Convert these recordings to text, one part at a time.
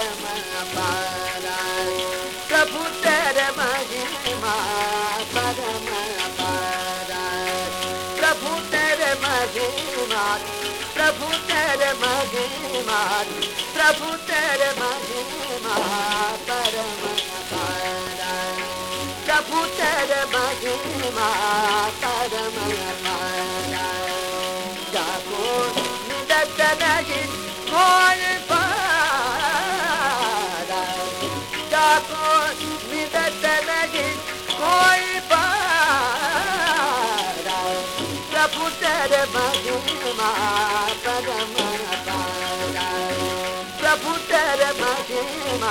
परम पारा प्रभु तेरे महिमा परम पारा प्रभु तेरे महिमा प्रभु तेरे महिमा प्रभु तेरे महिमा परम पारा प्रभु तेरे महिमा परम जागो निरतन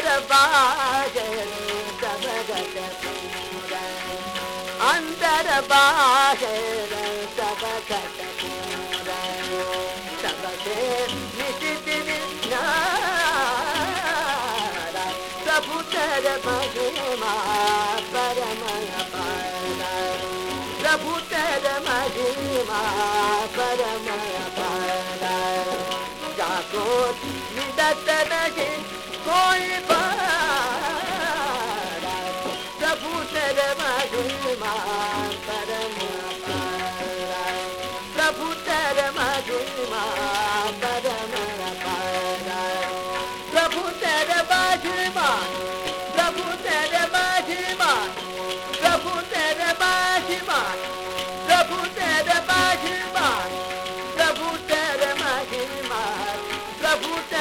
अंदर बाहर सब कट सब से निशित प्रभुतर महिमा परम प्रभुतर महिमा परम पर گل می دست نگی گل بارد رفوت ده مجون من پر مفرد رفوت ده مجون من پر مفرد رفوت ده مجون من رفوت ده مجون من رفوت ده مجون من رفوت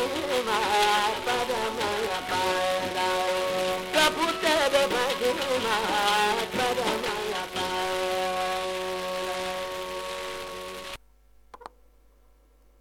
Padamaya Padamaya Padamaya Padamaya Padamaya Padamaya Padamaya